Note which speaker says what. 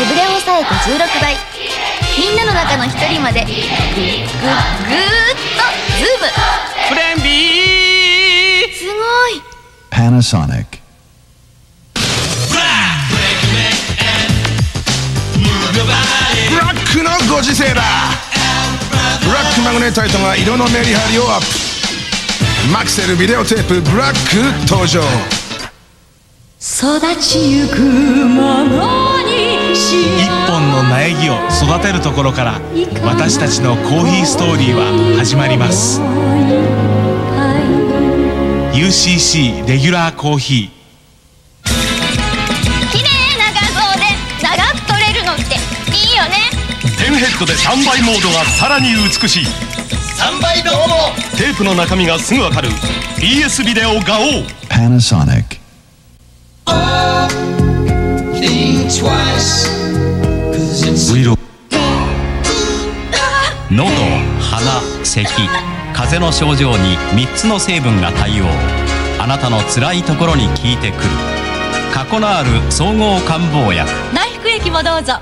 Speaker 1: 手ぶれを抑えて16倍。みんなの中の一人までぐぐぐーっとズーム。
Speaker 2: プレーン B
Speaker 1: すごい。
Speaker 3: Panasonic.
Speaker 4: ブラックのご時世だ。ブラックマグネタイトが色のメリハリをアップ。マクセルビデオテープブラック登場。
Speaker 5: 育ちゆくものにし
Speaker 2: 一本の苗木を育てるところから私たちのコーヒーストーリーは始まります。UCC レギュラーコーヒー。
Speaker 1: 綺麗な画像で長く撮れるのっていいよね。
Speaker 6: ペンヘッドで3倍モードがさらに美しい。
Speaker 7: 3倍どうも。
Speaker 6: テープの中身がすぐわかる。BS ビデオ画王
Speaker 3: Panasonic.
Speaker 7: Think
Speaker 2: 水色。
Speaker 8: 喉鼻咳風邪の症状に3つの成分が対応。あなたの辛いところに効いてくる。過去のある総合感冒薬
Speaker 5: 内服液もどうぞ。